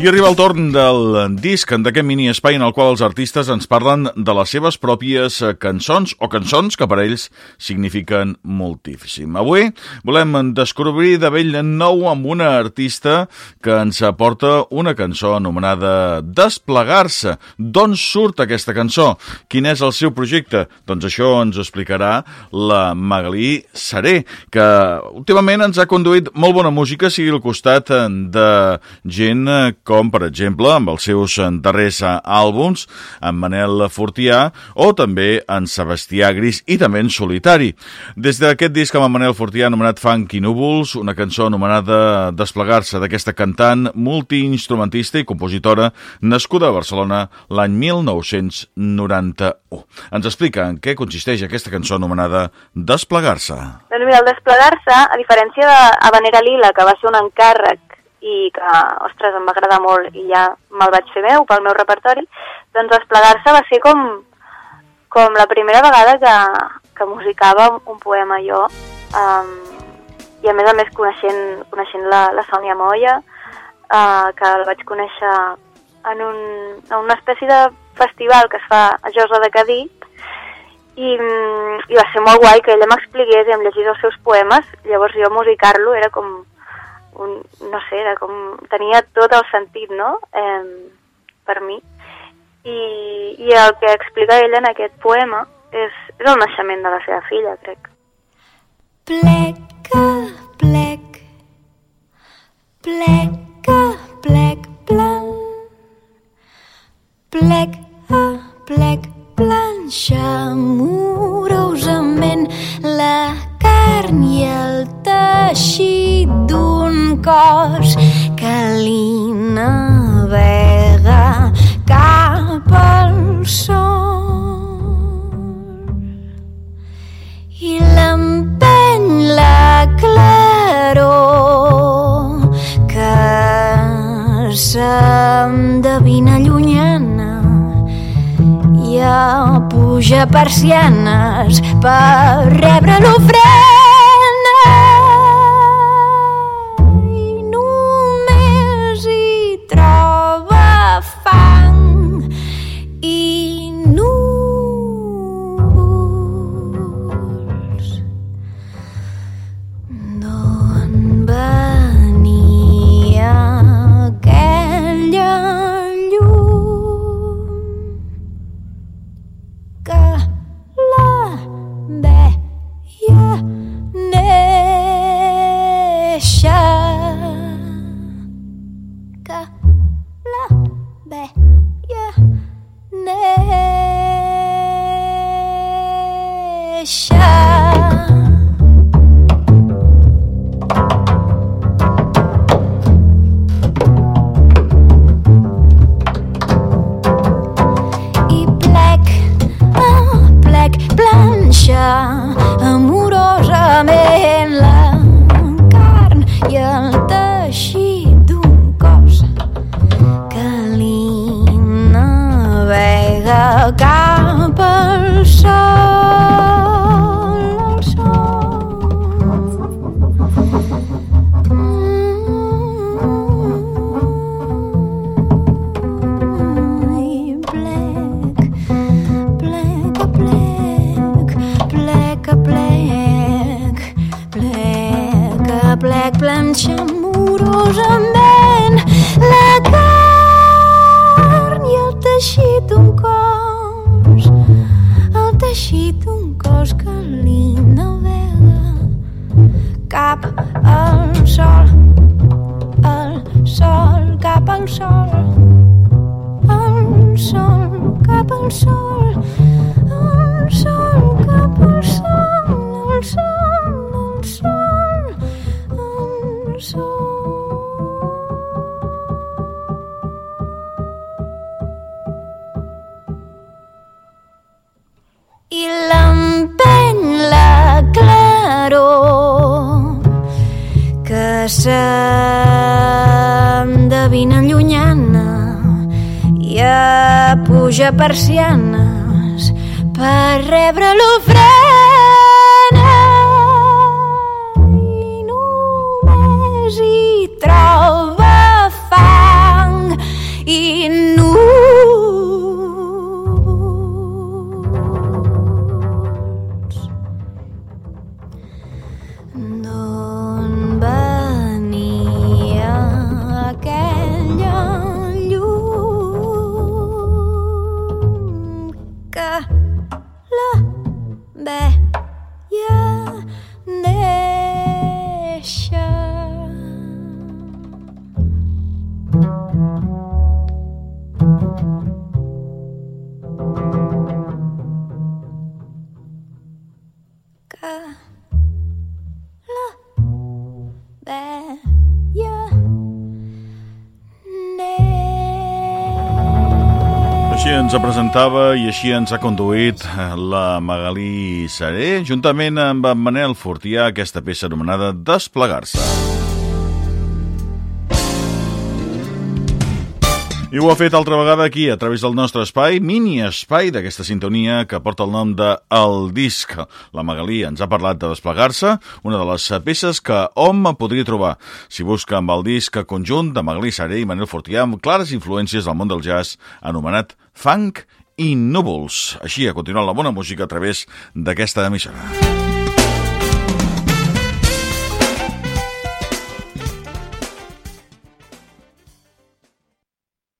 I arriba el torn del disc d'aquest mini espai en el qual els artistes ens parlen de les seves pròpies cançons o cançons que per ells signifiquen moltíssim. Avui volem descobrir de vell nou amb una artista que ens aporta una cançó anomenada Desplegar-se. D'on surt aquesta cançó? Quin és el seu projecte? Doncs això ens explicarà la Magalí Seré, que últimament ens ha conduït molt bona música, sigui al costat de gent com, per exemple, amb els seus darrers àlbums, en Manel Fortià, o també en Sebastià Gris, i també en solitari. Des d'aquest disc amb en Manel Fortià, anomenat Funk i Núvols, una cançó anomenada Desplegar-se d'aquesta cantant multiinstrumentista i compositora nascuda a Barcelona l'any 1991. Ens explica en què consisteix aquesta cançó anomenada Desplegar-se. Doncs mira, el Desplegar-se, a diferència de Habanera Lila, que va ser un encàrrec i que, ostres, em va agradar molt i ja me'l vaig fer meu pel meu repertori, doncs desplegar-se va ser com, com la primera vegada que, que musicava un poema jo, um, i a més a més coneixent, coneixent la, la Sònia Moya, uh, que el vaig conèixer en, un, en una espècie de festival que es fa a Josa de Cadí, i, i va ser molt guai que ella m'expliqués i em llegís els seus poemes, llavors jo musicar-lo era com un, no sé, era com, tenia tot el sentit, no?, eh, per mi. I, I el que explica ella en aquest poema és, és el naixement de la seva filla, crec. Pleca, plec, pleca, plec, plan, plec, plec, planxa amorosament cos que li navega cap al sol. I l'empeny la claror que s'endevina llunyana i puja persianes per rebre l'ofrena Shine. planxa amorosament la carn. I el teixit d'un cos el teixit d'un cos que li navega cap al sol el sol cap al sol el sol cap al sol s'endevina llunyana i a puja persianes per rebre l'ofrena Així ens presentava i així ens ha conduït la Magalí Saré, juntament amb en Manel Fortià, aquesta peça anomenada Desplegar-se. I ho ha fet altra vegada aquí, a través del nostre espai, mini espai d'aquesta sintonia que porta el nom de El Disc. La Magalí ens ha parlat de desplegar-se, una de les peces que hom podria trobar si busca amb el disc conjunt de Magalí Saré i Manel Fortià amb clares influències del món del jazz anomenat funk i núvols. Així ha continuat la bona música a través d'aquesta emissora.